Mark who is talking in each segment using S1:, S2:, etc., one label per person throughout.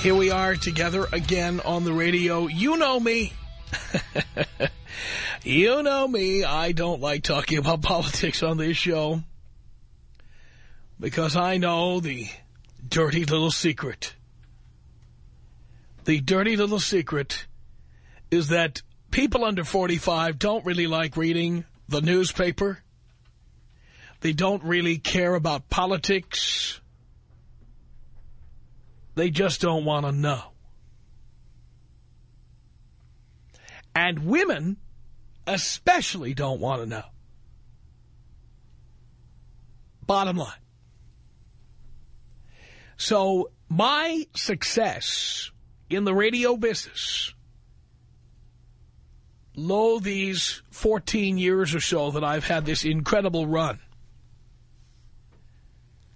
S1: Here we are together again on the radio. You know me. you know me. I don't like talking about politics on this show. Because I know the dirty little secret. The dirty little secret is that people under 45 don't really like reading the newspaper. They don't really care about politics. They just don't want to know. And women especially don't want to know. Bottom line. So my success in the radio business, lo these 14 years or so that I've had this incredible run,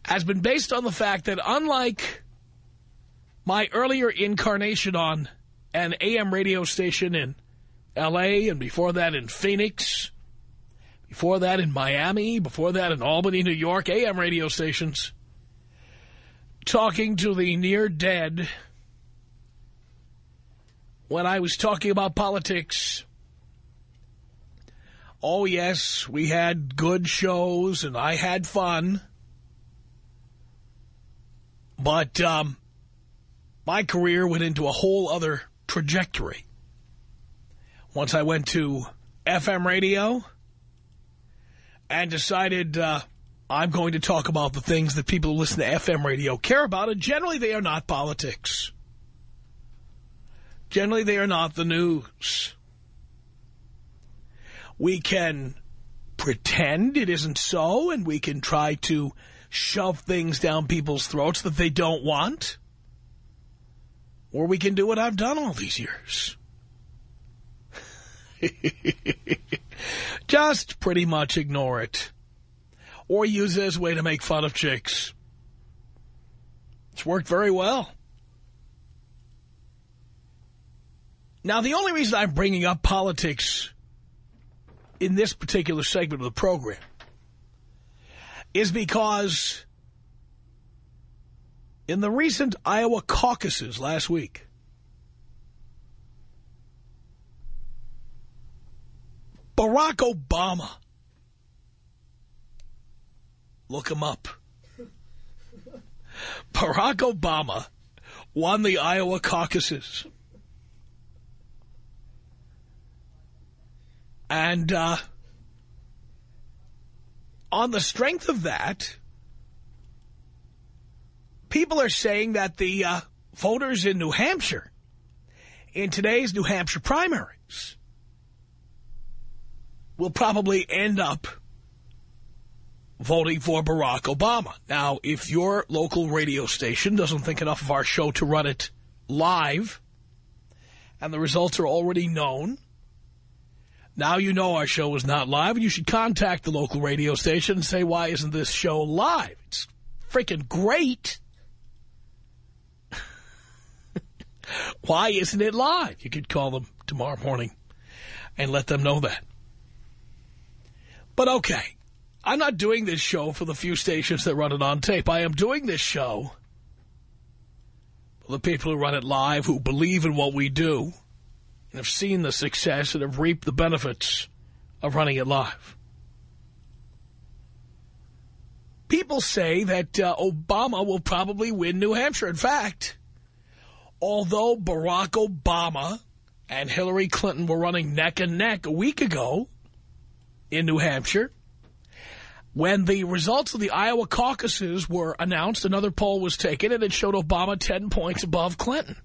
S1: has been based on the fact that unlike my earlier incarnation on an AM radio station in L.A. and before that in Phoenix, before that in Miami, before that in Albany, New York, AM radio stations, talking to the near dead when I was talking about politics. Oh, yes, we had good shows and I had fun. But um, my career went into a whole other trajectory. Once I went to FM radio and decided uh, I'm going to talk about the things that people who listen to FM radio care about, and generally they are not politics. Generally they are not the news. We can pretend it isn't so, and we can try to shove things down people's throats that they don't want. Or we can do what I've done all these years. Just pretty much ignore it. Or use it as a way to make fun of chicks. It's worked very well. Now, the only reason I'm bringing up politics in this particular segment of the program is because in the recent Iowa caucuses last week, Barack Obama, look him up, Barack Obama won the Iowa caucuses. And uh, on the strength of that, people are saying that the uh, voters in New Hampshire, in today's New Hampshire primaries, will probably end up voting for Barack Obama. Now, if your local radio station doesn't think enough of our show to run it live, and the results are already known, now you know our show is not live, and you should contact the local radio station and say, why isn't this show live? It's freaking great. Why isn't it live? You could call them tomorrow morning and let them know that. But okay, I'm not doing this show for the few stations that run it on tape. I am doing this show for the people who run it live, who believe in what we do, and have seen the success and have reaped the benefits of running it live. People say that uh, Obama will probably win New Hampshire. In fact, although Barack Obama and Hillary Clinton were running neck and neck a week ago in New Hampshire, when the results of the Iowa caucuses were announced, another poll was taken, and it showed Obama 10 points above Clinton.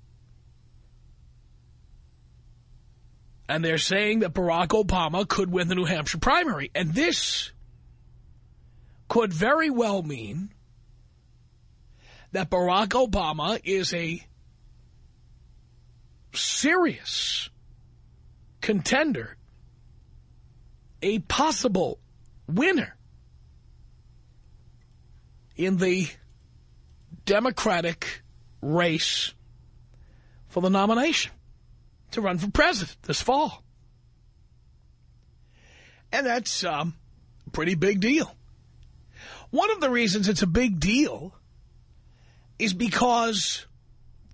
S1: And they're saying that Barack Obama could win the New Hampshire primary. And this could very well mean that Barack Obama is a serious contender, a possible winner in the Democratic race for the nomination to run for president this fall. And that's um, a pretty big deal. One of the reasons it's a big deal is because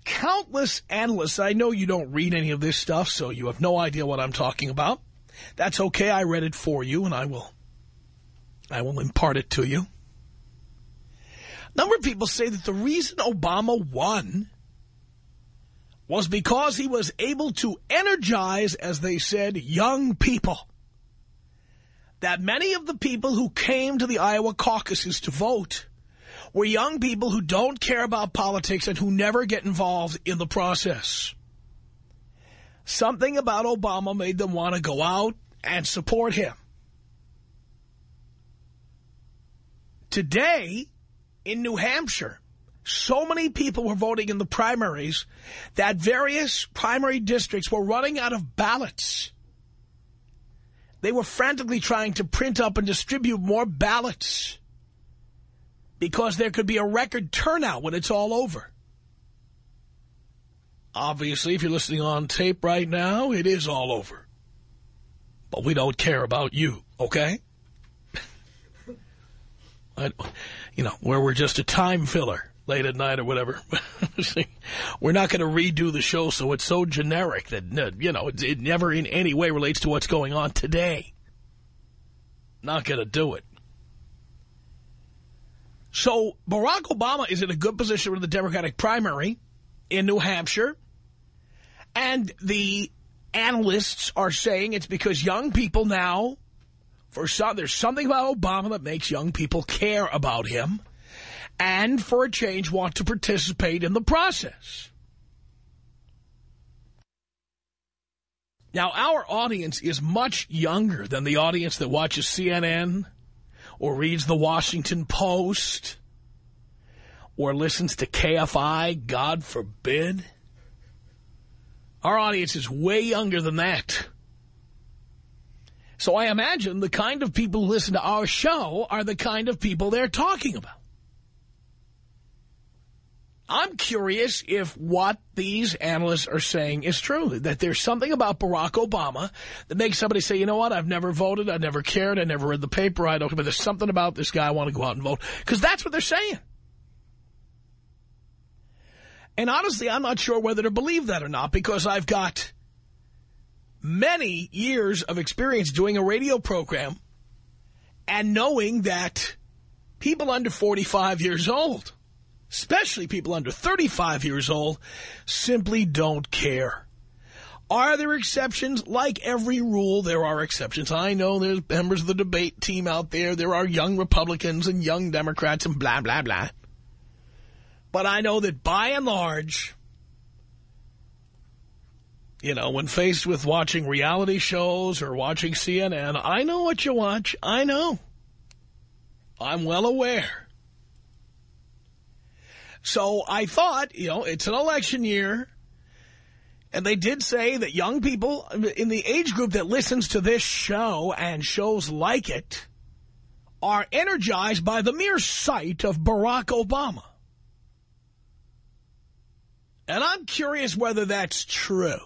S1: countless analysts, I know you don't read any of this stuff, so you have no idea what I'm talking about. That's okay. I read it for you, and I will, I will impart it to you. Number of people say that the reason Obama won was because he was able to energize, as they said, young people. That many of the people who came to the Iowa caucuses to vote were young people who don't care about politics and who never get involved in the process. Something about Obama made them want to go out and support him. Today, in New Hampshire, so many people were voting in the primaries that various primary districts were running out of ballots. They were frantically trying to print up and distribute more ballots because there could be a record turnout when it's all over. Obviously, if you're listening on tape right now, it is all over. But we don't care about you, okay? I, you know, where we're just a time filler late at night or whatever. we're not going to redo the show so it's so generic that, you know, it, it never in any way relates to what's going on today. Not going to do it. So Barack Obama is in a good position with the Democratic primary in New Hampshire. And the analysts are saying it's because young people now, for some, there's something about Obama that makes young people care about him and for a change want to participate in the process. Now, our audience is much younger than the audience that watches CNN or reads the Washington Post or listens to KFI, God forbid. Our audience is way younger than that. So I imagine the kind of people who listen to our show are the kind of people they're talking about. I'm curious if what these analysts are saying is true, that there's something about Barack Obama that makes somebody say, you know what, I've never voted, I never cared, I never read the paper, I don't, but there's something about this guy I want to go out and vote. Because that's what they're saying. And honestly, I'm not sure whether to believe that or not, because I've got many years of experience doing a radio program and knowing that people under 45 years old especially people under 35 years old, simply don't care. Are there exceptions? Like every rule, there are exceptions. I know there's members of the debate team out there. There are young Republicans and young Democrats and blah, blah, blah. But I know that by and large, you know, when faced with watching reality shows or watching CNN, I know what you watch. I know. I'm well aware. So I thought, you know, it's an election year. And they did say that young people in the age group that listens to this show and shows like it are energized by the mere sight of Barack Obama. And I'm curious whether that's true.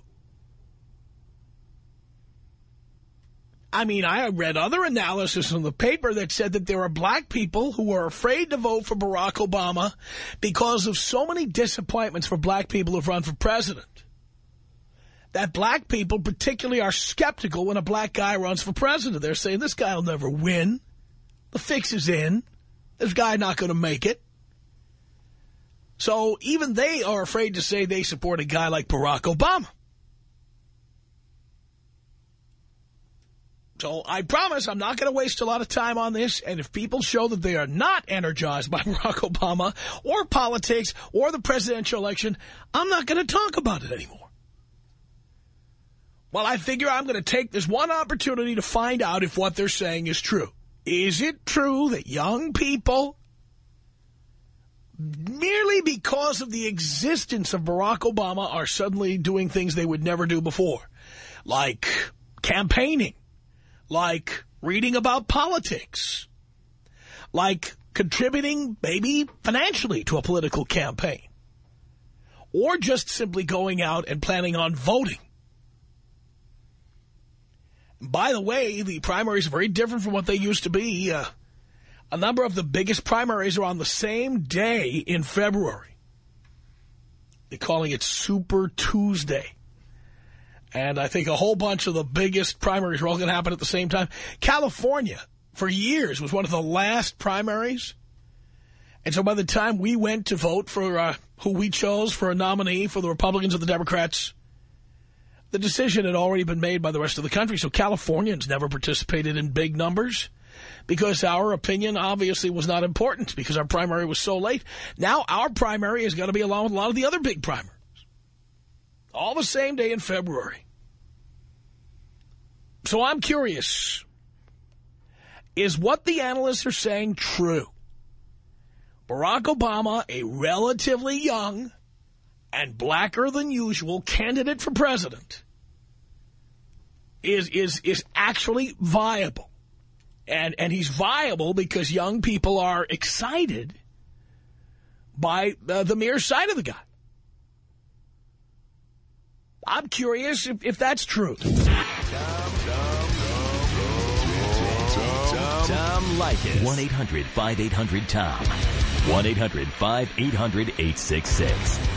S1: I mean, I read other analysis in the paper that said that there are black people who are afraid to vote for Barack Obama because of so many disappointments for black people who've run for president. That black people particularly are skeptical when a black guy runs for president. They're saying, this guy will never win. The fix is in. This guy not going to make it. So even they are afraid to say they support a guy like Barack Obama. So I promise I'm not going to waste a lot of time on this. And if people show that they are not energized by Barack Obama or politics or the presidential election, I'm not going to talk about it anymore. Well, I figure I'm going to take this one opportunity to find out if what they're saying is true. Is it true that young people, merely because of the existence of Barack Obama, are suddenly doing things they would never do before? Like campaigning like reading about politics, like contributing maybe financially to a political campaign, or just simply going out and planning on voting. By the way, the primaries are very different from what they used to be. Uh, a number of the biggest primaries are on the same day in February. They're calling it Super Tuesday. And I think a whole bunch of the biggest primaries are all going to happen at the same time. California, for years, was one of the last primaries. And so by the time we went to vote for uh, who we chose for a nominee for the Republicans or the Democrats, the decision had already been made by the rest of the country. So Californians never participated in big numbers because our opinion obviously was not important because our primary was so late. Now our primary is going to be along with a lot of the other big primaries all the same day in February. So I'm curious, is what the analysts are saying true? Barack Obama, a relatively young and blacker than usual candidate for president, is is is actually viable. And and he's viable because young people are excited by uh, the mere sight of the guy. I'm curious if, if that's true. Tom, Tom,
S2: Tom Leykis. 1-800-5800-TOM. 1-800-5800-866.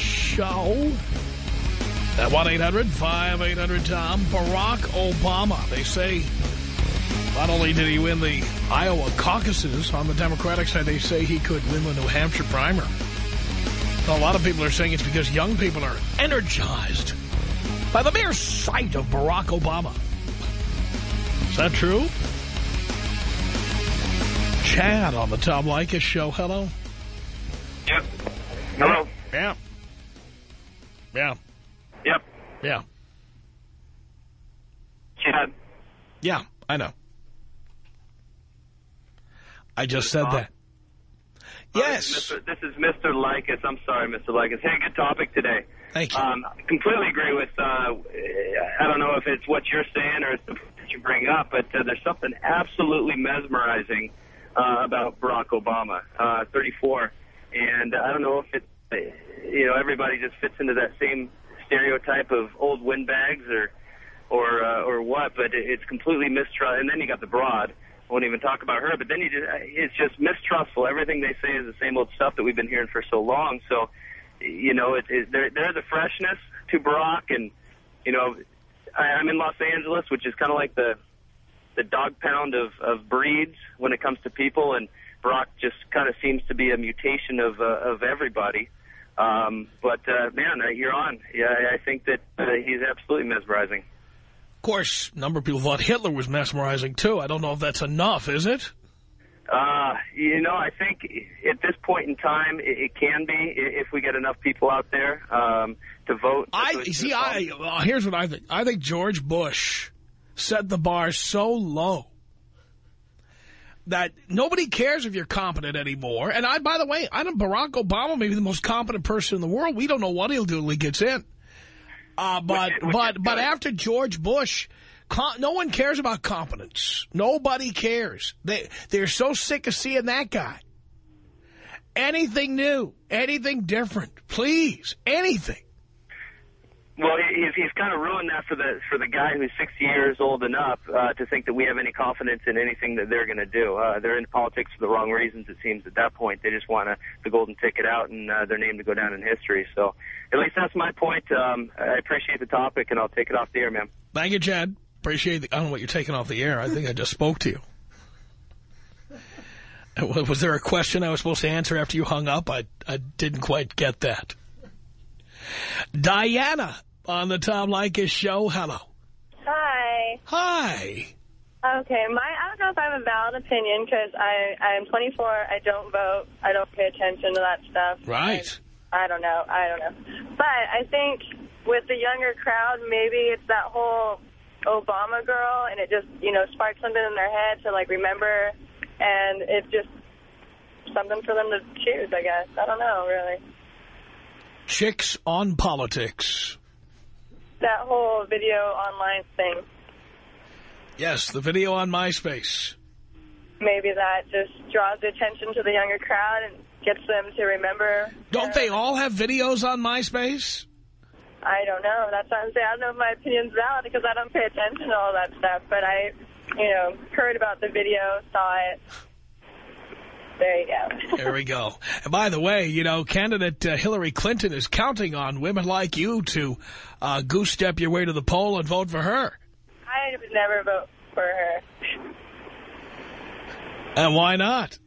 S1: show at 1-800-5800-TOM. Barack Obama. They say not only did he win the Iowa caucuses on the Democratic side, they say he could win the New Hampshire primary. A lot of people are saying it's because young people are energized by the mere sight of Barack Obama. Is that true? Chad on the Tom Leykis show. Hello.
S3: Yep. Hello.
S1: Yeah. Yeah.
S3: Yep.
S1: Yeah.
S3: Chad.
S1: Yeah, I know. I just said
S3: Uh,
S1: that. Yes.
S3: Mr. This is Mr. Likas. I'm sorry, Mr. Likas. Hey, good topic today.
S1: Thank you.
S3: Um, I completely agree with, uh, I don't know if it's what you're saying or it's the that you bring up, but uh, there's something absolutely mesmerizing uh, about Barack Obama, uh, 34. And I don't know if it's, you know, everybody just fits into that same stereotype of old windbags or or uh, or what, but it, it's completely mistrust. And then you got the broad. I won't even talk about her. But then you just it's just mistrustful. Everything they say is the same old stuff that we've been hearing for so long. So, you know, it, it, there there's a freshness to Barack, and you know, I, I'm in Los Angeles, which is kind of like the the dog pound of of breeds when it comes to people, and Barack just kind of seems to be a mutation of uh, of everybody. Um, but uh, man, uh, you're on. Yeah, I think that uh, he's absolutely mesmerizing.
S1: Of course, a number of people thought Hitler was mesmerizing, too. I don't know if that's enough, is it?
S3: Uh, you know, I think at this point in time, it, it can be if we get enough people out there um, to vote.
S1: I see. I well, here's what I think. I think George Bush set the bar so low that nobody cares if you're competent anymore. And I, by the way, I don't know Barack Obama may be the most competent person in the world. We don't know what he'll do till he gets in. Uh, but
S3: Which- which
S1: but but after George Bush, no one cares about competence. Nobody cares. They they're so sick of seeing that guy. Anything new, anything different, please, anything.
S3: Well, he's he's kind of ruined that for the for the guy who's 60 years old enough uh, to think that we have any confidence in anything that they're going to do. Uh, they're in politics for the wrong reasons. It seems at that point they just want the golden ticket out and uh, their name to go down in history. So, at least that's my point. Um, I appreciate the topic, and I'll take it off the air, man.
S1: Thank you, Chad. Appreciate the, I don't know what you're taking off the air. I think I just spoke to you. Was there a question I was supposed to answer after you hung up? I, I didn't quite get that. Diana on the Tom Leykis show. Hello.
S4: Hi.
S1: Hi.
S4: Okay, my I don't know if I have a valid opinion because I I'm 24. I don't vote. I don't pay attention to that stuff.
S1: Right.
S4: I, I don't know. I don't know. But I think with the younger crowd, maybe it's that whole Obama girl, and it just you know sparks something in their head to like remember, and it's just something for them to choose. I guess I don't know really.
S1: Chicks on politics.
S4: That whole video online thing.
S1: Yes, the video on MySpace.
S4: Maybe that just draws the attention to the younger crowd and gets them to remember.
S1: Don't they all have videos on MySpace?
S4: I don't know. That's what I'm saying. I don't know if my opinion's valid because I don't pay attention to all that stuff. But I, you know, heard about the video, saw it. There you go.
S1: there we go. And by the way, you know, candidate uh, Hillary Clinton is counting on women like you to uh, goose-step your way to the poll and vote for her.
S4: I would never vote for her.
S1: And why not?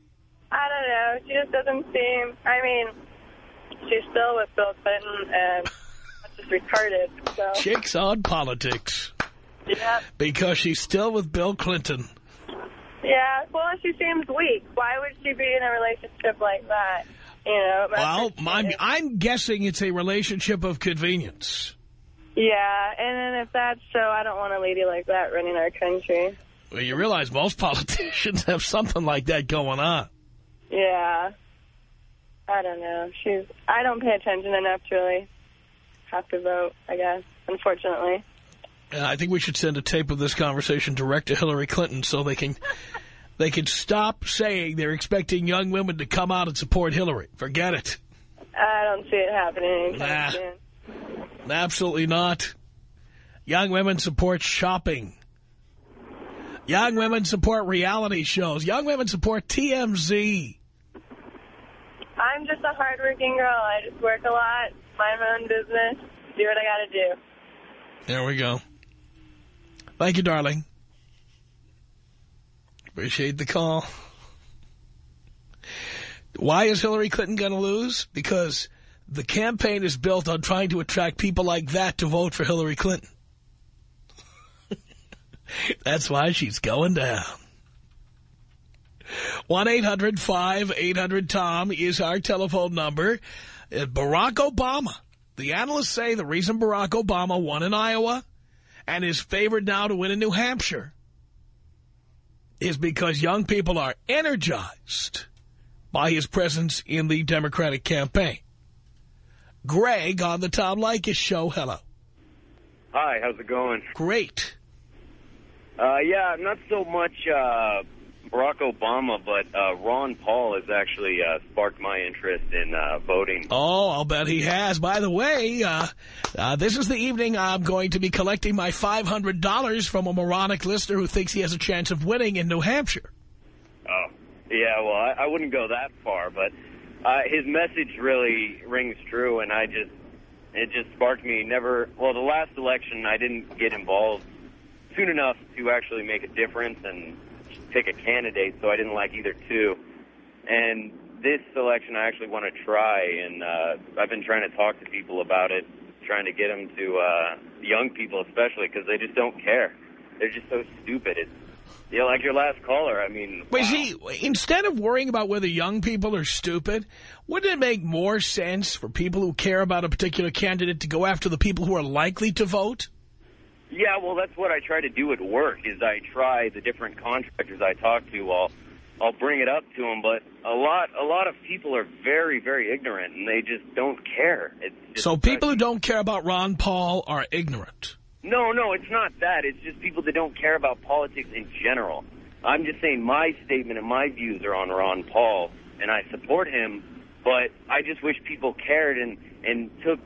S4: I don't know. She just doesn't seem... I mean, she's still with Bill Clinton, and that's just retarded. So.
S1: Chicks on politics.
S4: Yeah.
S1: Because she's still with Bill Clinton.
S4: Yeah, well, she seems weak. Why would she be in a relationship like that? You know.
S1: Well, I'm, I'm guessing it's a relationship of convenience.
S4: Yeah, and then if that's so, I don't want a lady like that running our country.
S1: Well, you realize most politicians have something like that going on.
S4: Yeah. I don't know. She's. I don't pay attention enough to really have to vote, I guess, unfortunately.
S1: I think we should send a tape of this conversation direct to Hillary Clinton so they can they can stop saying they're expecting young women to come out and support Hillary. Forget it.
S4: I don't see it happening
S1: nah,
S4: soon.
S1: Absolutely not. Young women support shopping. Young women support reality shows. Young women support TMZ.
S4: I'm just a hardworking girl. I just work a lot, mind my own business, do what I got to do.
S1: There we go. Thank you, darling. Appreciate the call. Why is Hillary Clinton going to lose? Because the campaign is built on trying to attract people like that to vote for Hillary Clinton. That's why she's going down. 1-800-5800-TOM is our telephone number. Uh, Barack Obama. The analysts say the reason Barack Obama won in Iowa and is favored now to win in New Hampshire is because young people are energized by his presence in the Democratic campaign. Greg on the Tom Leykis show. Hello.
S5: Hi, how's it going?
S1: Great.
S5: Uh, yeah, not so much uh, Barack Obama, but uh, Ron Paul has actually uh, sparked my interest in uh, voting.
S1: Oh, I'll bet he has. By the way, uh, uh, this is the evening I'm going to be collecting my $500 from a moronic listener who thinks he has a chance of winning in New Hampshire.
S5: Oh, yeah, well, I, I wouldn't go that far, but uh, his message really rings true, and I just, it just sparked me. Never, well, the last election, I didn't get involved soon enough to actually make a difference and pick a candidate, so I didn't like either two. And this election, I actually want to try, and uh, I've been trying to talk to people about it, trying to get them to, uh, young people especially, because they just don't care. They're just so stupid. It's, you know, like your last caller, I mean,
S1: But
S5: wow.
S1: see, instead of worrying about whether young people are stupid, wouldn't it make more sense for people who care about a particular candidate to go after the people who are likely to vote?
S5: Yeah, well, that's what I try to do at work. Is I try the different contractors I talk to. I'll I'll bring it up to them, but a lot a lot of people are very very ignorant and they just don't care. It's just,
S1: So people who don't care about Ron Paul are ignorant.
S5: No, no, it's not that. It's just people that don't care about politics in general. I'm just saying my statement and my views are on Ron Paul, and I support him. But I just wish people cared and and took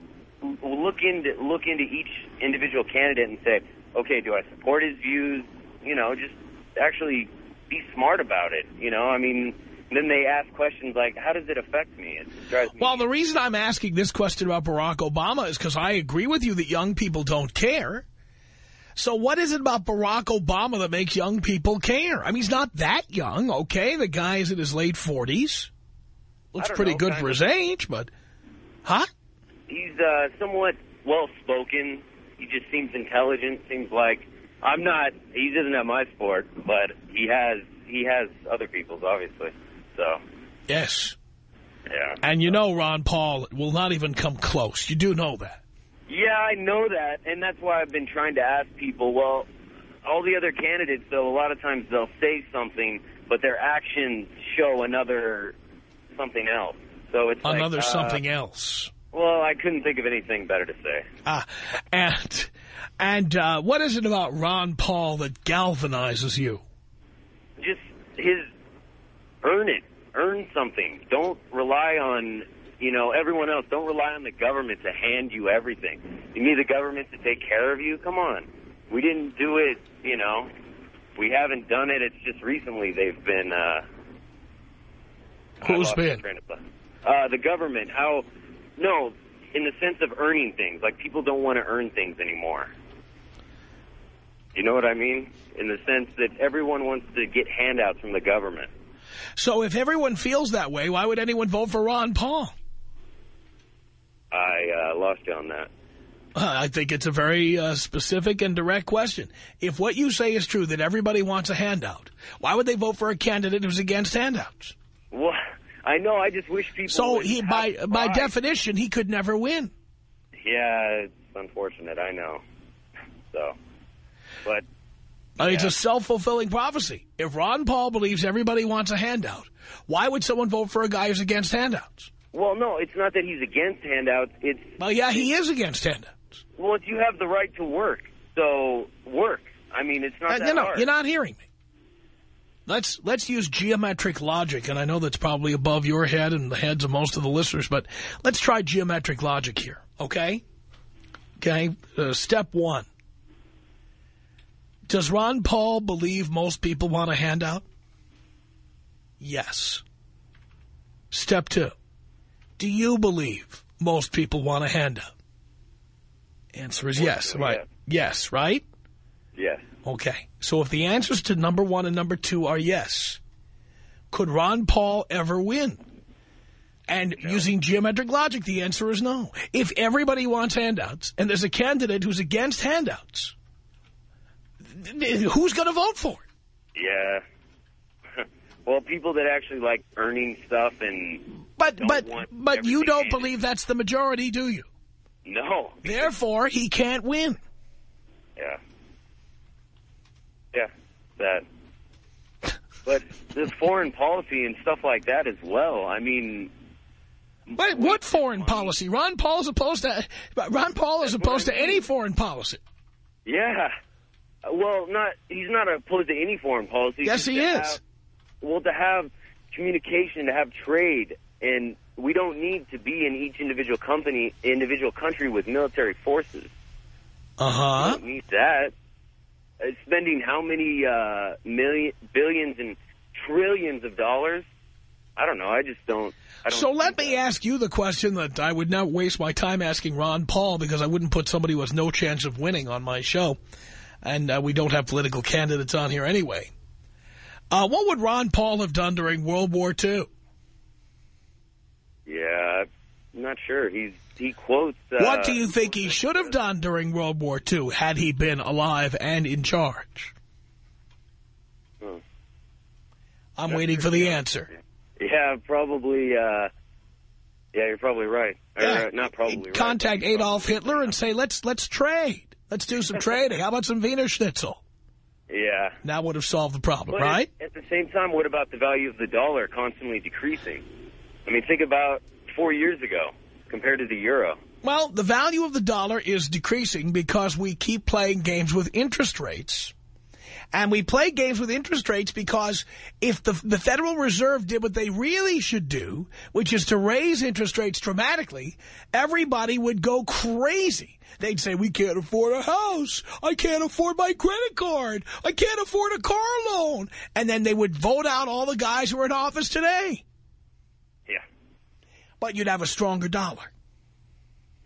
S5: look into look into each individual candidate and say, okay, do I support his views? You know, just actually be smart about it. You know, I mean, then they ask questions like, how does it affect me? It drives me.
S1: Well, the reason I'm asking this question about Barack Obama is because I agree with you that young people don't care. So what is it about Barack Obama that makes young people care? I mean, he's not that young, okay? The guy is in his late 40s. Looks pretty
S5: know,
S1: good for his age, but... Huh?
S5: he's uh, somewhat well spoken. He just seems intelligent. Seems like I'm not. He doesn't have my sport, but he has he has other people's obviously. So
S1: Yes.
S5: yeah.
S1: And you know Ron Paul will not even come close. You do know that.
S5: Yeah, I know that, and that's why I've been trying to ask people. Well, all the other candidates, though, a lot of times they'll say something, but their actions show another something else. So it's like,
S1: Another
S5: uh,
S1: something else.
S5: Well, I couldn't think of anything better to say.
S1: Ah, and and uh, what is it about Ron Paul that galvanizes you?
S5: just his earn it, earn something. Don't rely on you know everyone else. Don't rely on the government to hand you everything. You need the government to take care of you. Come on, we didn't do it. You know, we haven't done it. It's just recently they've been. Uh,
S1: Who's been?
S5: train of thought. Uh, the government. How? No, in the sense of earning things. Like people don't want to earn things anymore. You know what I mean? In the sense that everyone wants to get handouts from the government.
S1: So if everyone feels that way, why would anyone vote for Ron Paul?
S5: I uh, lost you on that.
S1: Uh, I think it's a very uh, specific and direct question. If what you say is true, that everybody wants a handout, why would they vote for a candidate who's against handouts?
S5: Well, I know. I just wish people.
S1: So he, by by definition, he could never win.
S5: Yeah, it's unfortunate. I know. So, but
S1: I mean, It's a self-fulfilling prophecy. If Ron Paul believes everybody wants a handout, why would someone vote for a guy who's against handouts?
S5: well, no, it's not that he's against handouts. It's
S1: Well, yeah, he is against handouts.
S5: well, it's you have the right to work. So work. I mean, it's not
S1: Uh,
S5: that
S1: know,
S5: hard.
S1: you're not hearing me. Let's let's use geometric logic, and I know that's probably above your head and the heads of most of the listeners, but let's try geometric logic here, okay? Okay, uh, step one. Does Ron Paul believe most people want a handout? Yes. Step two. Do you believe most people want a handout? Answer is yes,
S5: Unfortunately,
S1: right? Yes, right?
S5: Yes.
S1: Okay. So if the answers to number one and number two are yes, could Ron Paul ever win? And using geometric logic, the answer is no. If everybody wants handouts and there's a candidate who's against handouts, th- who's going to vote for it?
S5: Yeah. well, people that actually like earning stuff and
S1: But but but you don't
S5: handed.
S1: believe that's the majority, do you?
S5: no.
S1: Therefore, he can't win.
S5: Yeah. That. But this foreign policy and stuff like that as well. I mean,
S1: But what foreign policy? Ron Paul is opposed to Ron Paul is opposed to any foreign policy.
S5: yeah. Well, not he's not opposed to any foreign policy.
S1: Yes, he is.
S5: have- well, to have communication, to have trade, and we don't need to be in each individual company, individual country with military forces.
S1: Uh
S5: We don't need that. Uh, spending how many uh, million, billions and trillions of dollars? I don't know. I just don't. I don't
S1: So let me
S5: that.
S1: ask you the question that I would not waste my time asking Ron Paul because I wouldn't put somebody who has no chance of winning on my show. And uh, we don't have political candidates on here anyway. Uh, what would Ron Paul have done during World War II?
S5: Yeah, I'm not sure. He's he quotes. Uh,
S1: what do you think he should have done during World War II had he been alive and in charge?
S5: Hmm.
S1: I'm waiting for the answer.
S5: Yeah, probably. Uh, yeah, you're probably right. Or, uh, not probably. right.
S1: Contact Adolf Hitler and say, let's let's trade. Let's do some trading. How about some Wiener Schnitzel?
S5: Yeah.
S1: That would have solved the problem,
S5: But
S1: right?
S5: At, at the same time, what about the value of the dollar constantly decreasing? I mean, think about four years ago compared to the euro.
S1: Well, the value of the dollar is decreasing because we keep playing games with interest rates. And we play games with interest rates because if the, the Federal Reserve did what they really should do, which is to raise interest rates dramatically, everybody would go crazy. They'd say, we can't afford a house. I can't afford my credit card. I can't afford a car loan. And then they would vote out all the guys who are in office today. But you'd have a stronger dollar.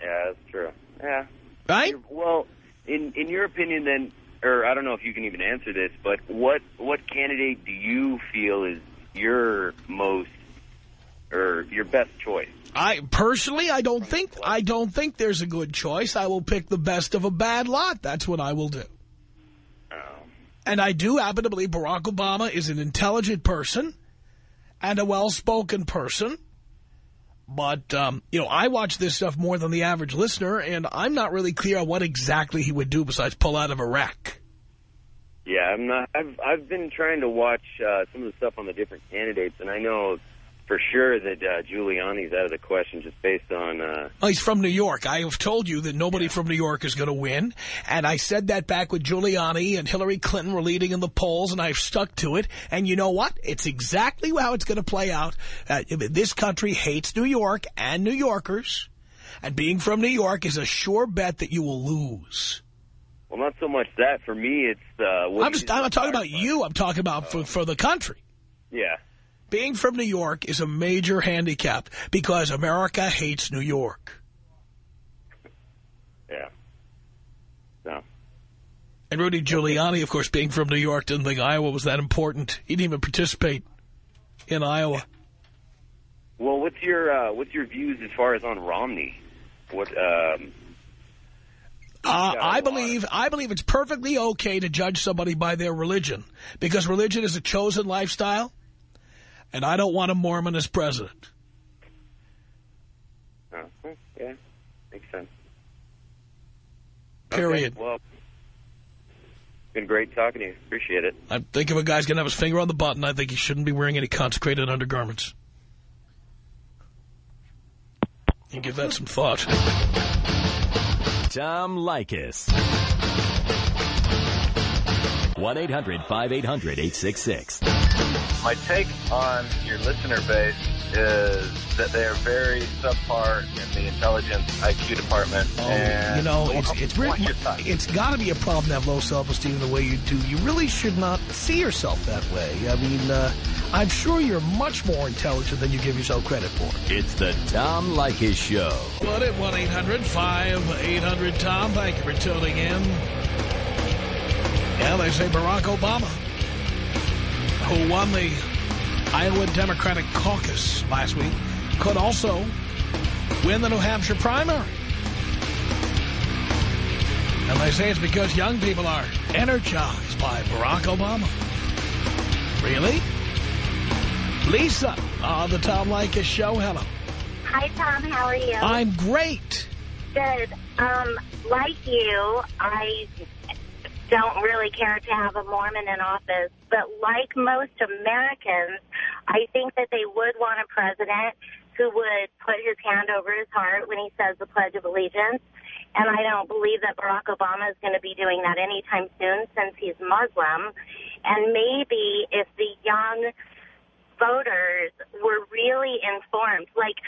S5: Yeah, that's true. Yeah.
S1: Right?
S5: Well, in in your opinion, then, or I don't know if you can even answer this, but what what candidate do you feel is your most or your best choice?
S1: I personally, I don't think I don't think there's a good choice. I will pick the best of a bad lot. That's what I will do.
S5: Oh.
S1: And I do happen to believe Barack Obama is an intelligent person and a well-spoken person. But, um, you know, I watch this stuff more than the average listener, and I'm not really clear on what exactly he would do besides pull out of Iraq.
S5: Yeah, I'm not. I've I've been trying to watch uh, some of the stuff on the different candidates, and I know for sure that uh, Giuliani's out of the question just based on. Uh,
S1: Oh, he's from New York. I have told you that nobody from New York is going to win. And I said that back with Giuliani and Hillary Clinton were leading in the polls, and I've stuck to it. And you know what? It's exactly how it's going to play out. Uh, this country hates New York and New Yorkers. And being from New York is a sure bet that you will lose.
S5: well, not so much that. For me, it's. Uh, what
S1: I'm, just, I'm not talking about you. I'm talking about for, for the country.
S5: Yeah.
S1: Being from New York is a major handicap because America hates New York.
S5: Yeah. No.
S1: And Rudy Giuliani, of course, being from New York, didn't think Iowa was that important. He didn't even participate in Iowa.
S5: Well, what's your uh, what's your views as far as on Romney? What? Um,
S1: Uh, I believe I believe it's perfectly okay to judge somebody by their religion because religion is a chosen lifestyle, and I don't want a Mormon as president.
S5: oh, hmm, yeah, makes sense.
S1: Period.
S5: Okay, well, been great talking to you. Appreciate it.
S1: I think if a guy's going to have his finger on the button, I think he shouldn't be wearing any consecrated undergarments. You give that some thought.
S2: Tom Leykis. 1-800-5800-866.
S6: My take on your listener base is that they are very subpar in the intelligence IQ department.
S1: Oh,
S6: and
S1: you know, it's it's really
S6: want your thoughts.
S1: it's got to be a problem to have low self-esteem the way you do. You really should not see yourself that way. I mean, uh, I'm sure you're much more intelligent than you give yourself credit for.
S2: It's the Tom Leykis Show.
S1: What at 1-800-5800-TOM. Thank you for tuning in. Yeah, they say Barack Obama, who won the Iowa Democratic caucus last week, could also win the New Hampshire primary. And they say it's because young people are energized by Barack Obama. Really? Lisa on the Tom Leykis show. Hello.
S7: Hi, Tom. How are you?
S1: I'm great.
S7: good. Um, like you, I don't really care to have a Mormon in office, but like most Americans, I think that they would want a president who would put his hand over his heart when he says the Pledge of Allegiance. And I don't believe that Barack Obama is going to be doing that anytime soon since he's Muslim. And maybe if the young voters were really informed, like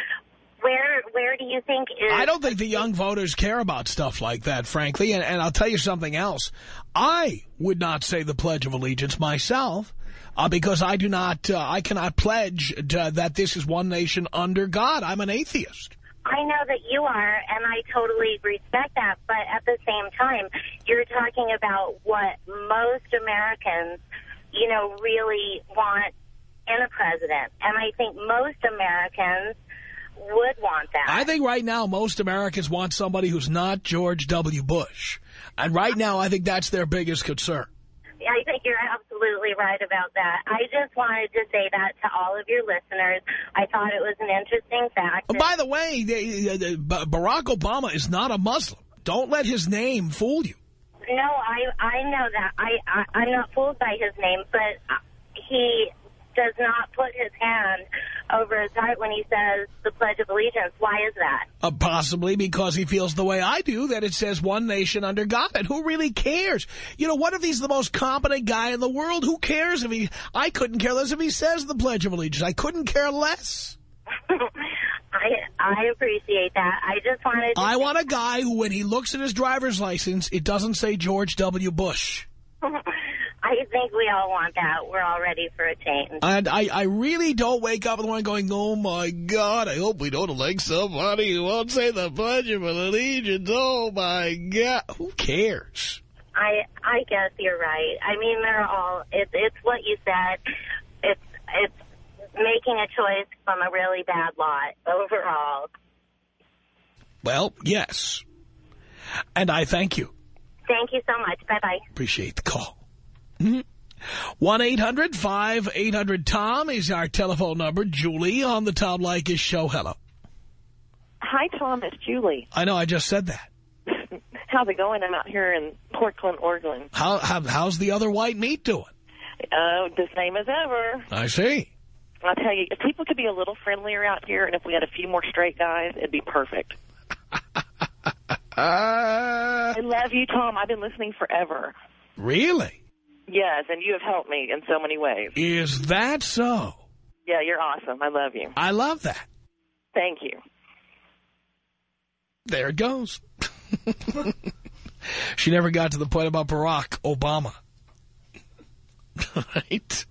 S7: where where do you think is
S1: I don't think the young voters care about stuff like that, frankly. And, and I'll tell you something else. I would not say the Pledge of Allegiance myself uh, because I do not, uh, I cannot pledge to, that this is one nation under God. I'm an atheist.
S7: I know that you are, and I totally respect that. But at the same time, you're talking about what most Americans, you know, really want in a president. And I think most Americans would want that.
S1: I think right now most Americans want somebody who's not George W. Bush. And right now I think that's their biggest concern.
S7: I think you're absolutely right about that. I just wanted to say that to all of your listeners. I thought it was an interesting fact.
S1: And by the way, the, Barack Obama is not a Muslim. Don't let his name fool you.
S7: No, I I know that. I, I I'm not fooled by his name, but uh, he does not put his hand over his heart when he says the Pledge of Allegiance. Why is that?
S1: Uh, possibly because he feels the way I do, that it says one nation under God. And who really cares? You know, what if he's the most competent guy in the world? Who cares if he... I couldn't care less if he says the Pledge of Allegiance. I couldn't care less.
S7: I I appreciate that. I just wanted. To
S1: I want a guy who, when he looks at his driver's license, it doesn't say George W. Bush.
S7: I think we all want that. We're all ready for a change.
S1: And I, I really don't wake up in the morning going, oh, my God, I hope we don't elect somebody who won't say the Pledge of Allegiance. Oh, my God. Who cares?
S7: I I guess you're right. I mean, they're all. It's it's what you said. It's it's making a choice from a really bad lot overall.
S1: Well, yes. And I thank you.
S7: Thank you so much. Bye-bye.
S1: Appreciate the call. Mm-hmm. 1-800-5800-TOM is our telephone number. Julie on the Tom Leykis show. Hello.
S8: Hi, Tom. It's Julie.
S1: I know. I just said that.
S8: How's it going? I'm out here in Portland, Oregon.
S1: How, how How's the other white meat doing?
S8: Uh, the same as ever.
S1: I see.
S8: I'll tell you, if people could be a little friendlier out here and if we had a few more straight guys, it'd be perfect. I love you, Tom. I've been listening forever.
S1: Really?
S8: Yes, and you have helped me in so many ways.
S1: Is that so?
S8: Yeah, you're awesome. I love you.
S1: I love that.
S8: Thank you.
S1: There it goes. she never got to the point about Barack Obama. right?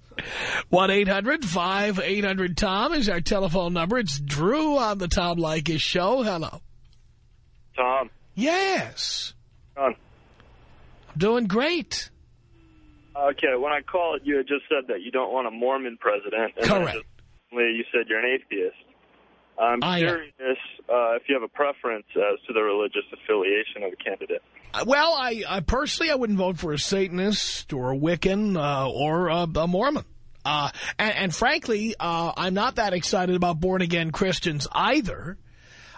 S1: 1-800-5800-TOM is our telephone number. It's Drew on the Tom Leykis show. Hello.
S5: Tom.
S1: Yes.
S5: Tom.
S1: I'm doing great.
S5: Okay, when I called, you had just said that you don't want a Mormon president. And
S1: Correct.
S5: Just, you said you're an atheist. I'm
S1: I
S5: curious uh, if you have a preference as to the religious affiliation of a candidate.
S1: Uh, Well, I, I personally, I wouldn't vote for a Satanist or a Wiccan uh, or a, a Mormon. Uh, and, and frankly, uh, I'm not that excited about born-again Christians either.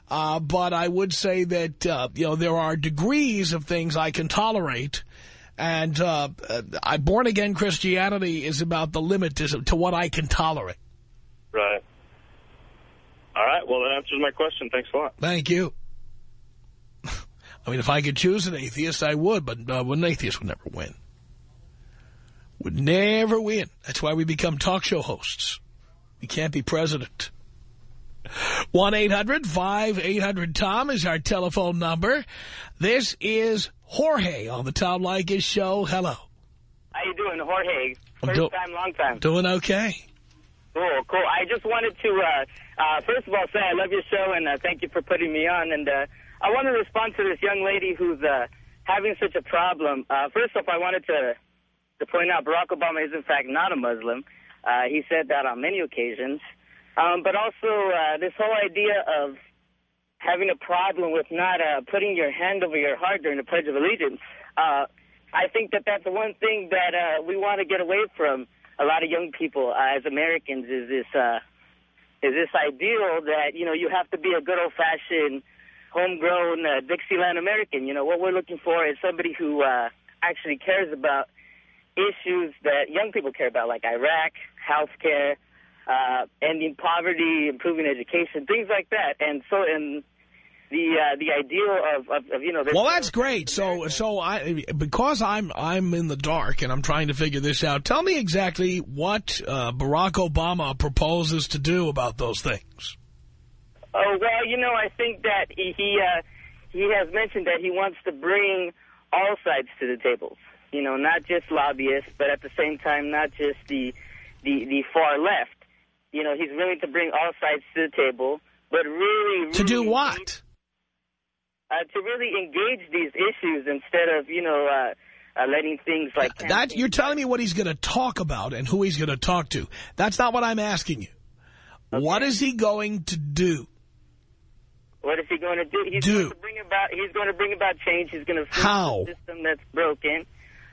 S1: Uh, but I would say that, uh, you know, there are degrees of things I can tolerate. And uh, born-again Christianity is about the limit to, to what I can tolerate.
S5: Right. All right, well, that answers my question. Thanks a lot.
S1: Thank you. I mean, if I could choose an atheist, I would, but uh, an atheist would never win. Would never win. That's why we become talk show hosts. We can't be president. 1-800-5800-TOM is our telephone number. This is Jorge on the Tom Leykis show. Hello.
S9: How you doing, Jorge? First
S1: do-
S9: time, long time.
S1: Doing okay.
S9: Cool, cool. I just wanted to, uh, uh, first of all, say I love your show and uh, thank you for putting me on. And uh, I want to respond to this young lady who's uh, having such a problem. Uh, first off, I wanted to to point out Barack Obama is in fact not a Muslim. Uh, he said that on many occasions. Um, but also uh, this whole idea of having a problem with not uh, putting your hand over your heart during the Pledge of Allegiance. Uh, I think that that's the one thing that uh, we want to get away from. A lot of young people uh, as Americans is this uh, is this ideal that you know you have to be a good old fashioned homegrown uh, Dixieland American. You know what we're looking for is somebody who uh, actually cares about issues that young people care about, like Iraq, health care, uh, ending poverty, improving education, things like that. And so, and the uh, the ideal of, of, of you know, this
S1: Well, that's great. So, so I because I'm I'm in the dark and I'm trying to figure this out. Tell me exactly what uh, Barack Obama proposes to do about those things.
S9: Oh well, you know, I think that he he, uh, he has mentioned that he wants to bring all sides to the tables. You know, not just lobbyists, but at the same time, not just the the the far left. You know, he's willing to bring all sides to the table, but really, really
S1: To do what?
S9: Uh, to really engage these issues instead of you know uh, uh, letting things like
S1: That you're telling me what he's going to talk about and who he's going to talk to. That's not what I'm asking you. What is he going to do?
S9: What is he going to do? He's
S1: Do.
S9: going to bring about. He's going to bring about change. He's going to fix
S1: How?
S9: the system that's broken.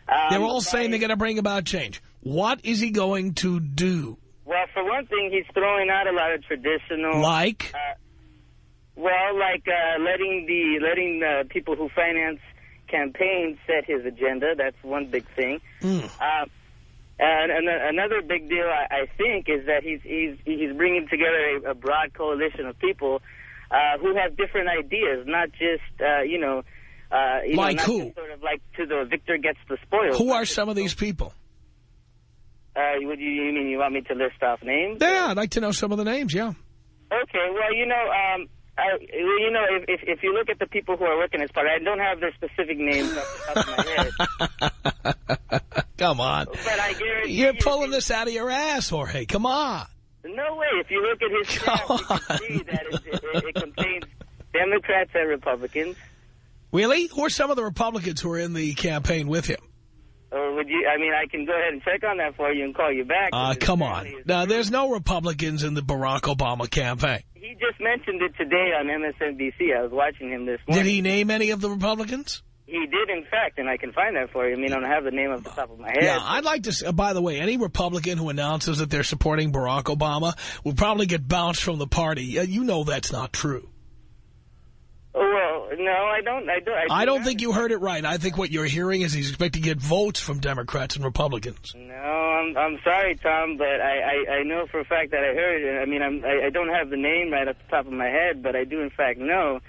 S9: Um,
S1: They're all saying they're going to bring about change. What is he going to do?
S9: Well, for one thing, he's throwing out a lot of traditional.
S1: Like?
S9: Uh, well, like uh, letting the letting the people who finance campaigns set his agenda. That's one big thing.
S1: Mm.
S9: Uh, And, and another big deal, I, I think, is that he's he's he's bringing together a, a broad coalition of people uh, who have different ideas, not just uh, you know, uh, you
S1: Like
S9: know, not
S1: who?
S9: sort of like to the victor gets the spoils.
S1: Who are some of these people?
S9: Uh, would you, you mean you want me to list off names?
S1: Yeah, I'd like to know some of the names, yeah.
S9: Okay, well, you know, um, I, you know, if, if if you look at the people who are working this part, I don't have their specific names off the top of my head,
S1: Come on.
S9: but I guarantee
S1: You're
S9: you,
S1: pulling this out of your ass, Jorge. Come on.
S9: No way. If you look at his staff, you can see that it, it, it contains Democrats and Republicans.
S1: Really? Who are some of the Republicans who are in the campaign with him?
S9: Or would you? I mean, I can go ahead and check on that for you and call you back.
S1: Uh, come on. Now, there's no Republicans in the Barack Obama campaign.
S9: He just mentioned it today on MSNBC. I was watching him this morning.
S1: Did he name any of the Republicans?
S9: He did, in fact, and I can find that for you. I mean, I don't have the name off the top of my head.
S1: Yeah, I'd like to. s- by the way, any Republican who announces that they're supporting Barack Obama will probably get bounced from the party. Uh, You know that's not true.
S9: Well, no, I don't. I don't. I,
S1: I don't
S9: not.
S1: think you heard it right. I think what you're hearing is he's expecting to get votes from Democrats and Republicans.
S9: No, I'm I'm sorry, Tom, but I, I, I know for a fact that I heard it. I mean, I'm, I, I don't have the name right off the top of my head, but I do in fact know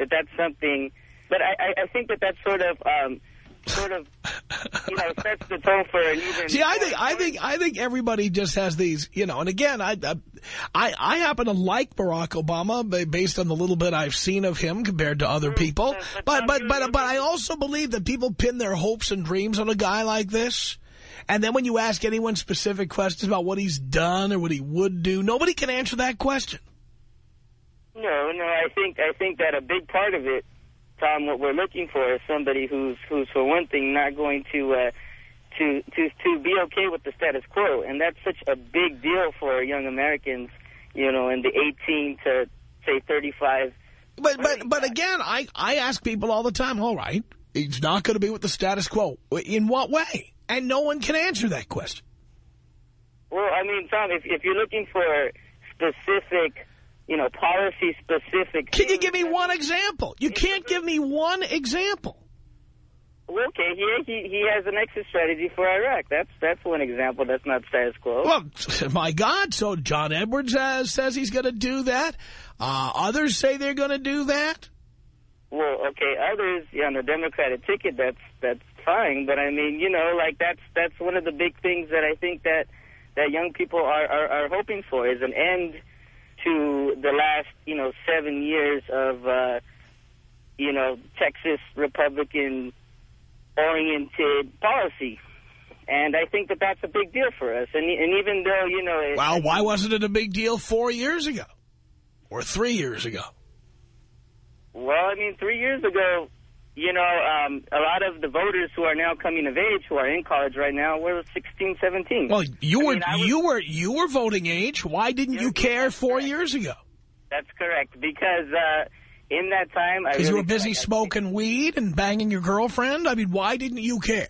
S9: that that's something. But I, I, I think that that's sort of um, sort of you know sets the tone for an even.
S1: See, I think I think I think everybody just has these, you know. And again, I I I happen to like Barack Obama based on the little bit I've seen of him compared to other mm, people. But but but but I also believe that people pin their hopes and dreams on a guy like this. And then when you ask anyone specific questions about what he's done or what he would do, nobody can answer that question.
S9: No, no, I think I think that a big part of it, Tom, what we're looking for is somebody who's who's for one thing not going to uh, to to to be okay with the status quo, and that's such a big deal for young Americans, you know, in the 18 to say 35.
S1: But but but again, I I ask people all the time. All right, he's not going to be with the status quo. In what way? And no one can answer that question.
S9: Well, I mean, Tom, if if you're looking for specific, you know, policy specific.
S1: Can you give me one example? You can't give me one example.
S9: Well, okay, he he he has an exit strategy for Iraq. That's that's one example. That's not status quo.
S1: Well, my God, so John Edwards has, says he's going to do that. Uh, others say they're going to do that.
S9: Well, okay, others yeah, on the Democratic ticket, that's that's fine. But I mean, you know, like that's that's one of the big things that I think that that young people are are, are hoping for is an end to the last you know seven years of uh, you know Texas Republican oriented policy. And I think that that's a big deal for us. And, and even though, you know... It,
S1: Well, why wasn't it a big deal four years ago? Or three years ago?
S9: Well, I mean, three years ago, you know, um, a lot of the voters who are now coming of age, who are in college right now, were 16, 17.
S1: Well, you
S9: I
S1: were
S9: mean, I was-
S1: you were you were voting age. Why didn't you care four years ago?
S9: That's correct. Because uh, in that time... I
S1: Because you were busy smoking weed and banging your girlfriend. I mean, why didn't you care?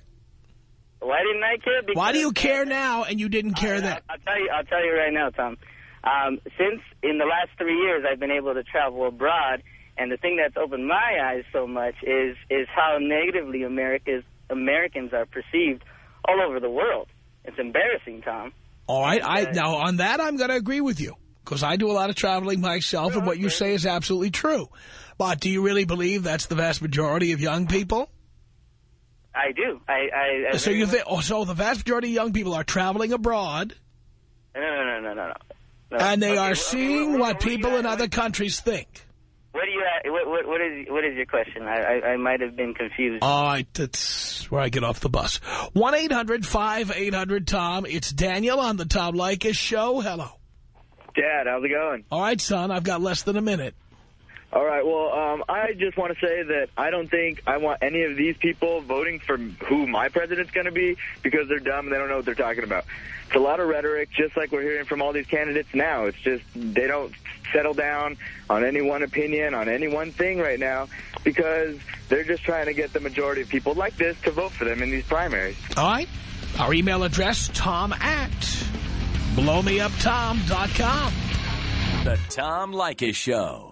S9: Why didn't I care? Because,
S1: Why do you care now and you didn't care then?
S9: I'll tell you. I'll tell you right now, Tom. Um, since in the last three years, I've been able to travel abroad, and the thing that's opened my eyes so much is is how negatively America's Americans are perceived all over the world. It's embarrassing, Tom.
S1: All right, I now on that I'm going to agree with you because I do a lot of traveling myself, and what you say is absolutely true. But do you really believe that's the vast majority of young people?
S9: I do. I. I, I
S1: So you think? Oh, so the vast majority of young people are traveling abroad,
S9: No, no, no, no, no, no.
S1: and they
S9: Okay,
S1: are
S9: well,
S1: seeing
S9: well,
S1: what
S9: well,
S1: people in other countries think.
S9: What do you? Uh, what, what, what is? What is your question? I, I, I might have been confused.
S1: All right, that's where I get off the bus. One eight hundred five eight hundred Tom. It's Daniel on the Tom Leykis show. Hello.
S10: Dad, how's it going?
S1: All right, son. I've got less than a minute.
S10: All right, well, um, I just want to say that I don't think I want any of these people voting for who my president's going to be because they're dumb and they don't know what they're talking about. It's a lot of rhetoric, just like we're hearing from all these candidates now. It's just they don't settle down on any one opinion, on any one thing right now because they're just trying to get the majority of people like this to vote for them in these primaries.
S1: All right. Our email address, tom at blowmeuptom.com.
S2: The Tom Leykis Show.